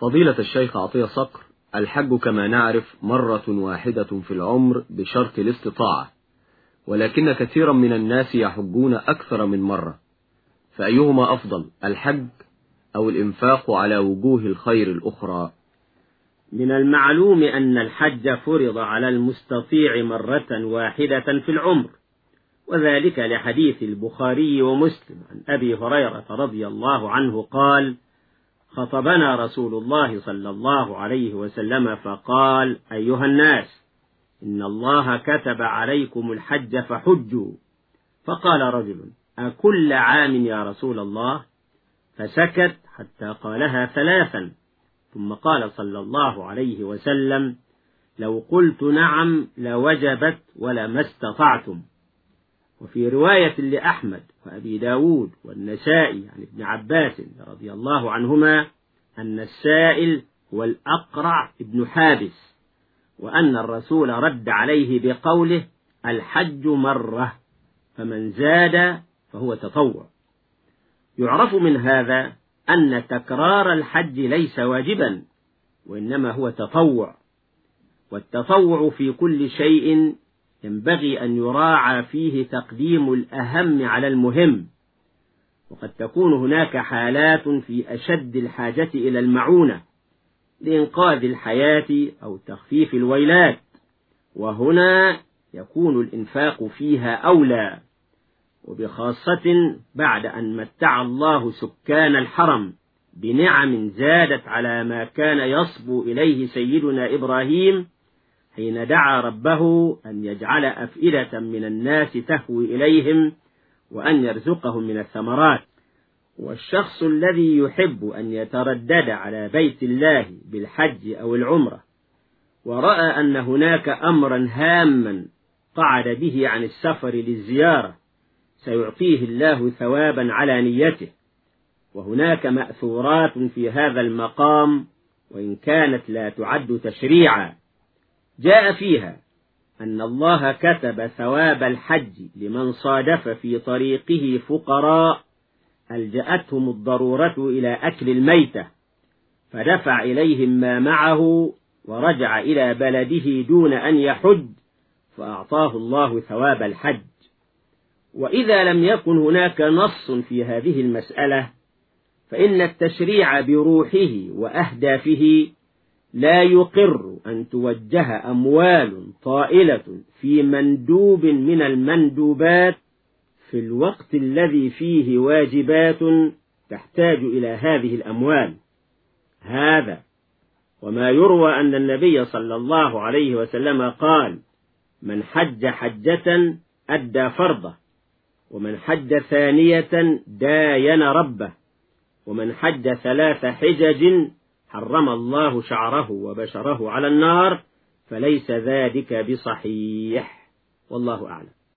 فضيلة الشيخ عطية صقر الحج كما نعرف مرة واحدة في العمر بشرط الاستطاعة ولكن كثيرا من الناس يحجون أكثر من مرة فأيهما أفضل الحج أو الإنفاق على وجوه الخير الأخرى؟ من المعلوم أن الحج فرض على المستطيع مرة واحدة في العمر وذلك لحديث البخاري ومسلم عن أبي هريرة رضي الله عنه قال خطبنا رسول الله صلى الله عليه وسلم فقال أيها الناس إن الله كتب عليكم الحج فحجوا. فقال رجل أكل عام يا رسول الله؟ فسكت حتى قالها ثلاثا. ثم قال صلى الله عليه وسلم لو قلت نعم لوجبت ولما استطعتم. وفي رواية لأحمد وأبي داود والنسائي عن ابن عباس رضي الله عنهما أن السائل هو الأقرع ابن حابس وأن الرسول رد عليه بقوله الحج مرة فمن زاد فهو تطوع. يعرف من هذا أن تكرار الحج ليس واجبا وإنما هو تطوع. والتطوع في كل شيء ينبغي أن يراعى فيه تقديم الأهم على المهم. وقد تكون هناك حالات في أشد الحاجة إلى المعونة لإنقاذ الحياة أو تخفيف الويلات وهنا يكون الإنفاق فيها أولى وبخاصة بعد أن متع الله سكان الحرم بنعم زادت على ما كان يصبو إليه سيدنا إبراهيم حين دعا ربه أن يجعل أفئدة من الناس تهوي إليهم وأن يرزقهم من الثمرات. والشخص الذي يحب أن يتردد على بيت الله بالحج أو العمرة ورأى أن هناك أمرا هاما قعد به عن السفر للزيارة سيعطيه الله ثوابا على نيته. وهناك مأثورات في هذا المقام وإن كانت لا تعد تشريعا. جاء فيها أن الله كتب ثواب الحج لمن صادف في طريقه فقراء ألجأتهم الضرورة إلى أكل الميتة؟ فدفع إليهم ما معه ورجع إلى بلده دون أن يحج فأعطاه الله ثواب الحج. وإذا لم يكن هناك نص في هذه المسألة فإن التشريع بروحه وأهدافه لا يقر أن توجه أموال طائلة في مندوب من المندوبات في الوقت الذي فيه واجبات تحتاج إلى هذه الأموال. هذا وما يروى أن النبي صلى الله عليه وسلم قال من حج حجة أدى فرضه ومن حج ثانية داين ربه ومن حج ثلاث حجج حرم الله شعره وبشره على النار فليس ذلك بصحيح. والله أعلم.